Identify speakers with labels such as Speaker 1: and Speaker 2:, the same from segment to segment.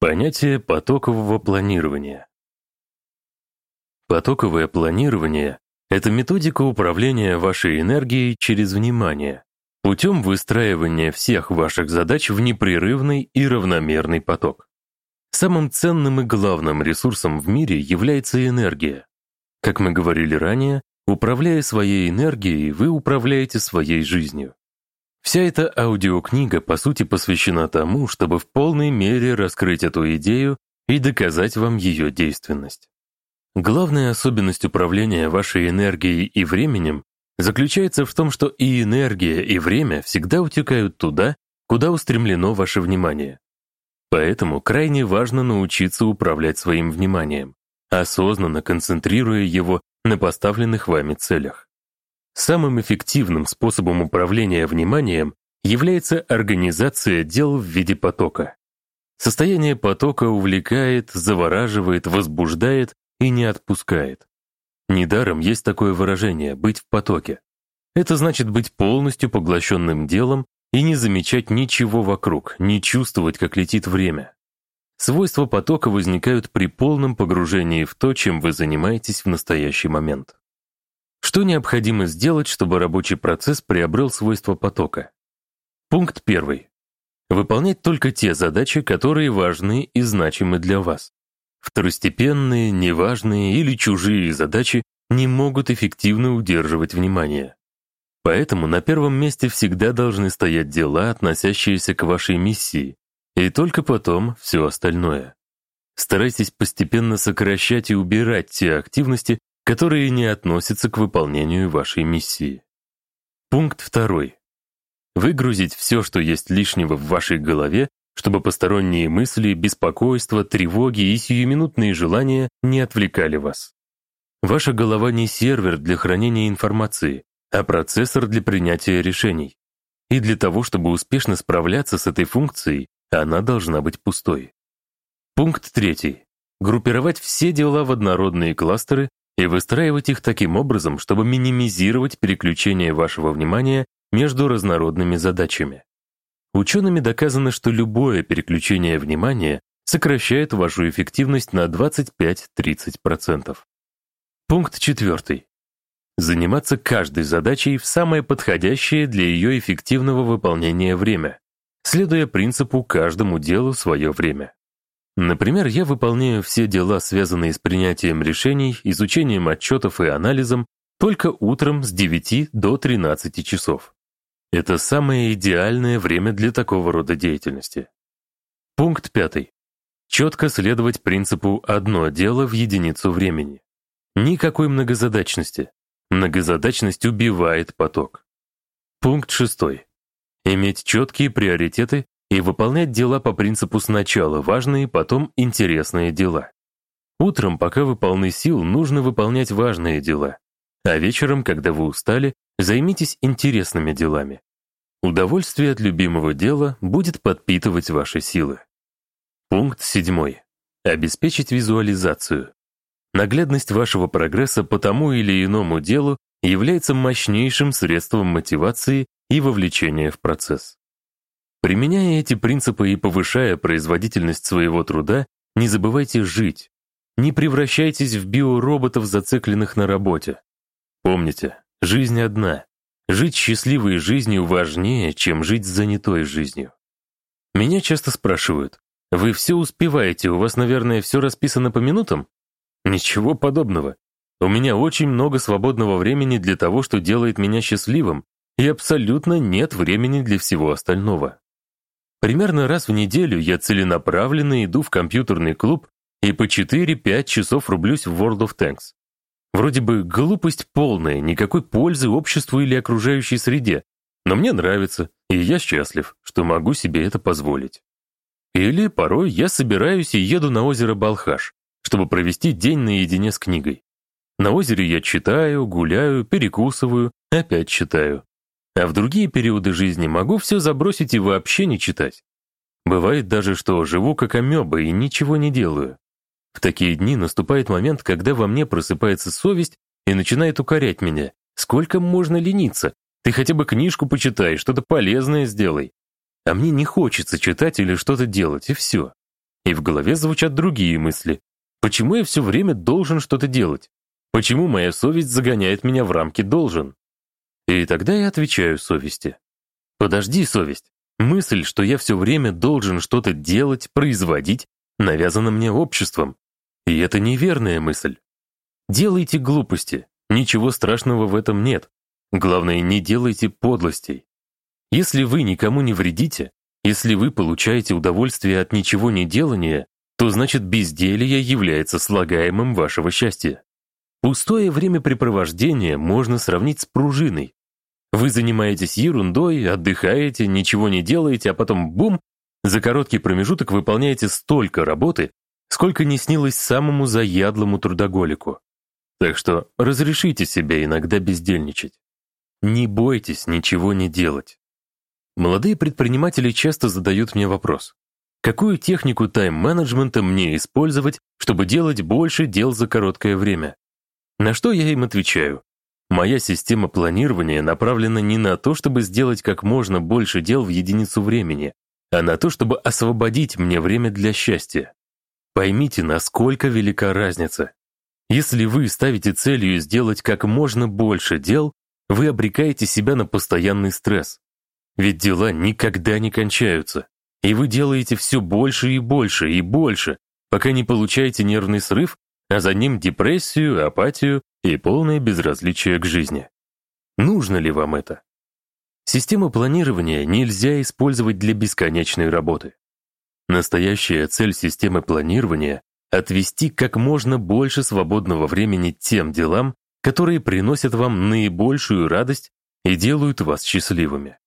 Speaker 1: Понятие потокового планирования. Потоковое планирование — это методика управления вашей энергией через внимание, путем выстраивания всех ваших задач в непрерывный и равномерный поток. Самым ценным и главным ресурсом в мире является энергия. Как мы говорили ранее, управляя своей энергией, вы управляете своей жизнью. Вся эта аудиокнига, по сути, посвящена тому, чтобы в полной мере раскрыть эту идею и доказать вам ее действенность. Главная особенность управления вашей энергией и временем заключается в том, что и энергия, и время всегда утекают туда, куда устремлено ваше внимание. Поэтому крайне важно научиться управлять своим вниманием, осознанно концентрируя его на поставленных вами целях. Самым эффективным способом управления вниманием является организация дел в виде потока. Состояние потока увлекает, завораживает, возбуждает и не отпускает. Недаром есть такое выражение «быть в потоке». Это значит быть полностью поглощенным делом и не замечать ничего вокруг, не чувствовать, как летит время. Свойства потока возникают при полном погружении в то, чем вы занимаетесь в настоящий момент. Что необходимо сделать, чтобы рабочий процесс приобрел свойства потока? Пункт первый. Выполнять только те задачи, которые важны и значимы для вас. Второстепенные, неважные или чужие задачи не могут эффективно удерживать внимание. Поэтому на первом месте всегда должны стоять дела, относящиеся к вашей миссии, и только потом все остальное. Старайтесь постепенно сокращать и убирать те активности, которые не относятся к выполнению вашей миссии. Пункт второй. Выгрузить все, что есть лишнего в вашей голове, чтобы посторонние мысли, беспокойство, тревоги и сиюминутные желания не отвлекали вас. Ваша голова не сервер для хранения информации, а процессор для принятия решений. И для того, чтобы успешно справляться с этой функцией, она должна быть пустой. Пункт третий. Группировать все дела в однородные кластеры и выстраивать их таким образом, чтобы минимизировать переключение вашего внимания между разнородными задачами. Учеными доказано, что любое переключение внимания сокращает вашу эффективность на 25-30%. Пункт четвертый. Заниматься каждой задачей в самое подходящее для ее эффективного выполнения время, следуя принципу «каждому делу свое время». Например, я выполняю все дела, связанные с принятием решений, изучением отчетов и анализом, только утром с 9 до 13 часов. Это самое идеальное время для такого рода деятельности. Пункт пятый. Четко следовать принципу «одно дело в единицу времени». Никакой многозадачности. Многозадачность убивает поток. Пункт шестой. Иметь четкие приоритеты и выполнять дела по принципу сначала важные, потом интересные дела. Утром, пока вы полны сил, нужно выполнять важные дела, а вечером, когда вы устали, займитесь интересными делами. Удовольствие от любимого дела будет подпитывать ваши силы. Пункт седьмой. Обеспечить визуализацию. Наглядность вашего прогресса по тому или иному делу является мощнейшим средством мотивации и вовлечения в процесс. Применяя эти принципы и повышая производительность своего труда, не забывайте жить. Не превращайтесь в биороботов, зацикленных на работе. Помните, жизнь одна. Жить счастливой жизнью важнее, чем жить занятой жизнью. Меня часто спрашивают, вы все успеваете, у вас, наверное, все расписано по минутам? Ничего подобного. У меня очень много свободного времени для того, что делает меня счастливым, и абсолютно нет времени для всего остального. Примерно раз в неделю я целенаправленно иду в компьютерный клуб и по 4-5 часов рублюсь в World of Tanks. Вроде бы глупость полная, никакой пользы обществу или окружающей среде, но мне нравится, и я счастлив, что могу себе это позволить. Или порой я собираюсь и еду на озеро Балхаш, чтобы провести день наедине с книгой. На озере я читаю, гуляю, перекусываю, опять читаю. А в другие периоды жизни могу все забросить и вообще не читать. Бывает даже, что живу как амеба и ничего не делаю. В такие дни наступает момент, когда во мне просыпается совесть и начинает укорять меня. Сколько можно лениться? Ты хотя бы книжку почитай, что-то полезное сделай. А мне не хочется читать или что-то делать, и все. и в голове звучат другие мысли. Почему я все время должен что-то делать? Почему моя совесть загоняет меня в рамки «должен»? И тогда я отвечаю совести. Подожди, совесть. Мысль, что я все время должен что-то делать, производить, навязана мне обществом. И это неверная мысль. Делайте глупости. Ничего страшного в этом нет. Главное, не делайте подлостей. Если вы никому не вредите, если вы получаете удовольствие от ничего не делания, то значит безделье является слагаемым вашего счастья. Пустое времяпрепровождение можно сравнить с пружиной. Вы занимаетесь ерундой, отдыхаете, ничего не делаете, а потом бум, за короткий промежуток выполняете столько работы, сколько не снилось самому заядлому трудоголику. Так что разрешите себе иногда бездельничать. Не бойтесь ничего не делать. Молодые предприниматели часто задают мне вопрос. Какую технику тайм-менеджмента мне использовать, чтобы делать больше дел за короткое время? На что я им отвечаю? Моя система планирования направлена не на то, чтобы сделать как можно больше дел в единицу времени, а на то, чтобы освободить мне время для счастья. Поймите, насколько велика разница. Если вы ставите целью сделать как можно больше дел, вы обрекаете себя на постоянный стресс. Ведь дела никогда не кончаются, и вы делаете все больше и больше и больше, пока не получаете нервный срыв, а за ним депрессию, апатию и полное безразличие к жизни. Нужно ли вам это? Систему планирования нельзя использовать для бесконечной работы. Настоящая цель системы планирования — отвести как можно больше свободного времени тем делам, которые приносят вам наибольшую радость и делают вас счастливыми.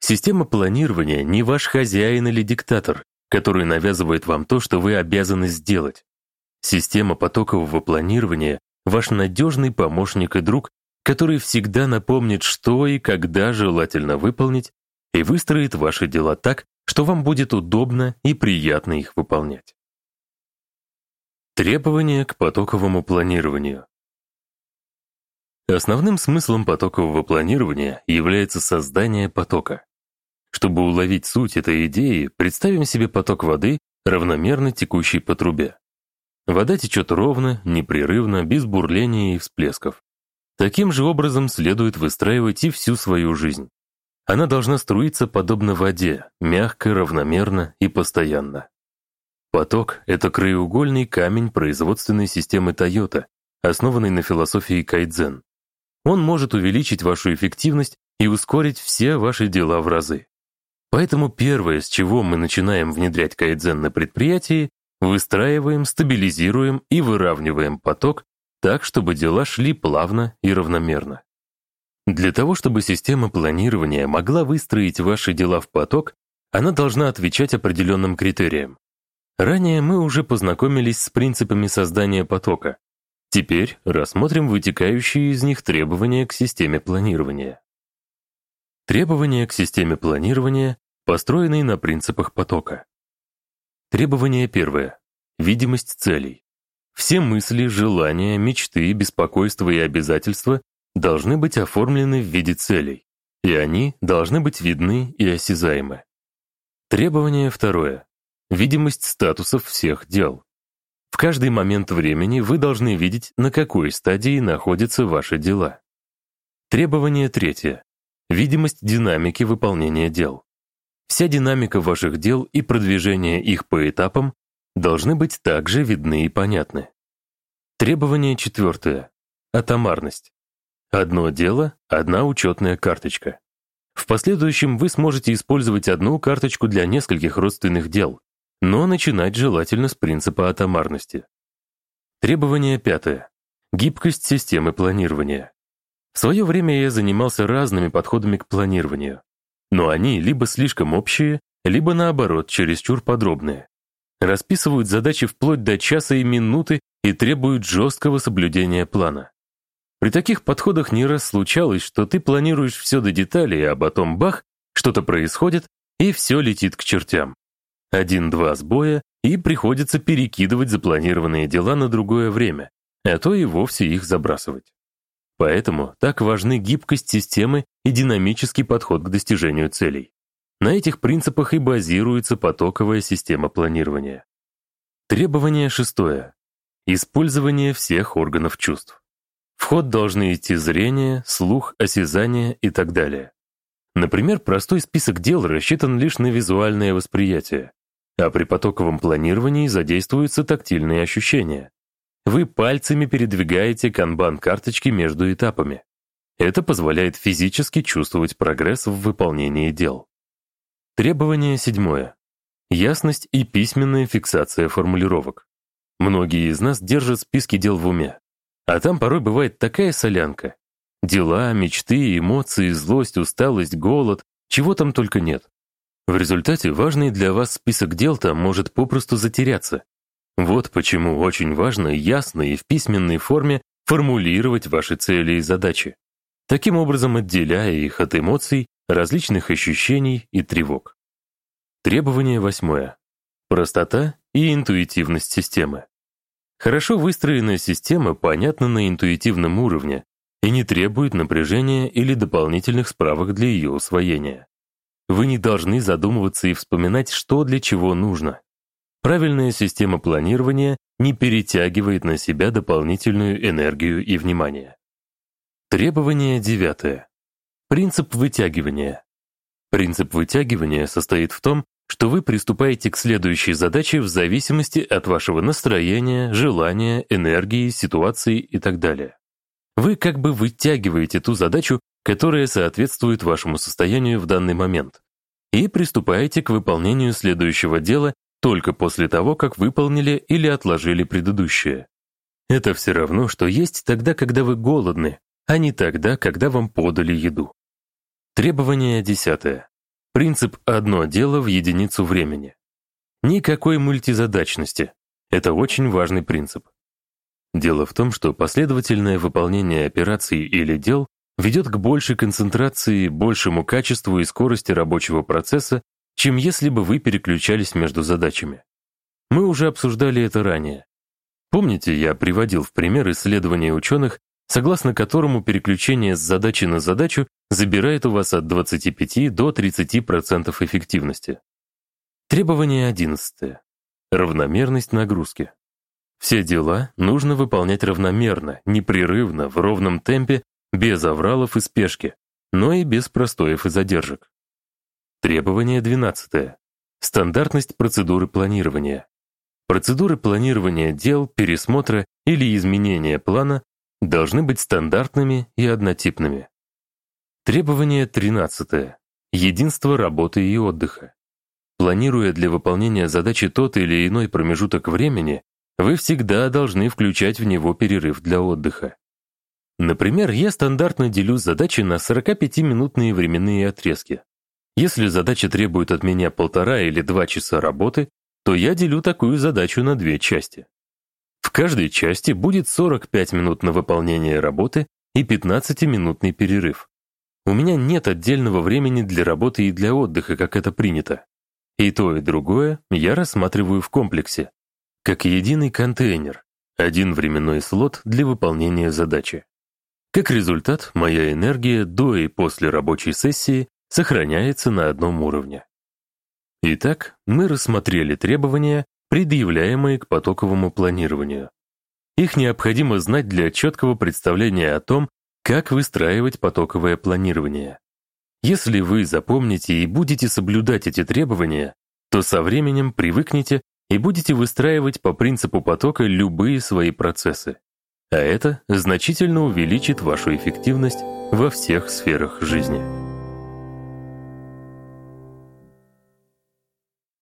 Speaker 1: Система планирования не ваш хозяин или диктатор, который навязывает вам то, что вы обязаны сделать. Система потокового планирования — ваш надежный помощник и друг, который всегда напомнит, что и когда желательно выполнить, и выстроит ваши дела так, что вам будет удобно и приятно их выполнять. Требования к потоковому планированию. Основным смыслом потокового планирования является создание потока. Чтобы уловить суть этой идеи, представим себе поток воды, равномерно текущий по трубе. Вода течет ровно, непрерывно, без бурления и всплесков. Таким же образом следует выстраивать и всю свою жизнь. Она должна струиться подобно воде, мягко, равномерно и постоянно. Поток — это краеугольный камень производственной системы Toyota, основанной на философии кайдзен. Он может увеличить вашу эффективность и ускорить все ваши дела в разы. Поэтому первое, с чего мы начинаем внедрять кайдзен на предприятии, выстраиваем, стабилизируем и выравниваем поток так, чтобы дела шли плавно и равномерно. Для того, чтобы система планирования могла выстроить ваши дела в поток, она должна отвечать определенным критериям. Ранее мы уже познакомились с принципами создания потока. Теперь рассмотрим вытекающие из них требования к системе планирования. Требования к системе планирования, построенные на принципах потока. Требование первое. Видимость целей. Все мысли, желания, мечты, беспокойства и обязательства должны быть оформлены в виде целей, и они должны быть видны и осязаемы. Требование второе. Видимость статусов всех дел. В каждый момент времени вы должны видеть, на какой стадии находятся ваши дела. Требование третье. Видимость динамики выполнения дел. Вся динамика ваших дел и продвижение их по этапам должны быть также видны и понятны. Требование четвертое. Атомарность. Одно дело, одна учетная карточка. В последующем вы сможете использовать одну карточку для нескольких родственных дел, но начинать желательно с принципа атомарности. Требование пятое. Гибкость системы планирования. В свое время я занимался разными подходами к планированию, но они либо слишком общие, либо наоборот чересчур подробные. Расписывают задачи вплоть до часа и минуты и требуют жесткого соблюдения плана. При таких подходах не раз случалось, что ты планируешь все до деталей, а потом бах, что-то происходит, и все летит к чертям. Один-два сбоя, и приходится перекидывать запланированные дела на другое время, а то и вовсе их забрасывать. Поэтому так важны гибкость системы и динамический подход к достижению целей. На этих принципах и базируется потоковая система планирования. Требование шестое. Использование всех органов чувств. В ход должны идти зрение, слух, осязание и так далее. Например, простой список дел рассчитан лишь на визуальное восприятие, а при потоковом планировании задействуются тактильные ощущения. Вы пальцами передвигаете канбан карточки между этапами. Это позволяет физически чувствовать прогресс в выполнении дел. Требование седьмое. Ясность и письменная фиксация формулировок. Многие из нас держат списки дел в уме. А там порой бывает такая солянка. Дела, мечты, эмоции, злость, усталость, голод, чего там только нет. В результате важный для вас список дел там может попросту затеряться. Вот почему очень важно ясно и в письменной форме формулировать ваши цели и задачи, таким образом отделяя их от эмоций, различных ощущений и тревог. Требование восьмое. Простота и интуитивность системы. Хорошо выстроенная система понятна на интуитивном уровне и не требует напряжения или дополнительных справок для ее усвоения. Вы не должны задумываться и вспоминать, что для чего нужно. Правильная система планирования не перетягивает на себя дополнительную энергию и внимание. Требование девятое. Принцип вытягивания. Принцип вытягивания состоит в том, что вы приступаете к следующей задаче в зависимости от вашего настроения, желания, энергии, ситуации и так далее. Вы как бы вытягиваете ту задачу, которая соответствует вашему состоянию в данный момент, и приступаете к выполнению следующего дела только после того, как выполнили или отложили предыдущее. Это все равно, что есть тогда, когда вы голодны, а не тогда, когда вам подали еду. Требование десятое. Принцип «одно дело в единицу времени». Никакой мультизадачности. Это очень важный принцип. Дело в том, что последовательное выполнение операций или дел ведет к большей концентрации, большему качеству и скорости рабочего процесса, чем если бы вы переключались между задачами. Мы уже обсуждали это ранее. Помните, я приводил в пример исследования ученых, согласно которому переключение с задачи на задачу забирает у вас от 25 до 30% эффективности. Требование 11. Равномерность нагрузки. Все дела нужно выполнять равномерно, непрерывно, в ровном темпе, без авралов и спешки, но и без простоев и задержек. Требование 12. Стандартность процедуры планирования. Процедуры планирования дел, пересмотра или изменения плана должны быть стандартными и однотипными. Требование 13. Единство работы и отдыха. Планируя для выполнения задачи тот или иной промежуток времени, вы всегда должны включать в него перерыв для отдыха. Например, я стандартно делю задачи на 45-минутные временные отрезки. Если задача требует от меня полтора или два часа работы, то я делю такую задачу на две части. В каждой части будет 45 минут на выполнение работы и 15-минутный перерыв. У меня нет отдельного времени для работы и для отдыха, как это принято. И то, и другое я рассматриваю в комплексе, как единый контейнер, один временной слот для выполнения задачи. Как результат, моя энергия до и после рабочей сессии сохраняется на одном уровне. Итак, мы рассмотрели требования, предъявляемые к потоковому планированию. Их необходимо знать для четкого представления о том, как выстраивать потоковое планирование. Если вы запомните и будете соблюдать эти требования, то со временем привыкнете и будете выстраивать по принципу потока любые свои процессы. А это значительно увеличит вашу эффективность во всех сферах жизни.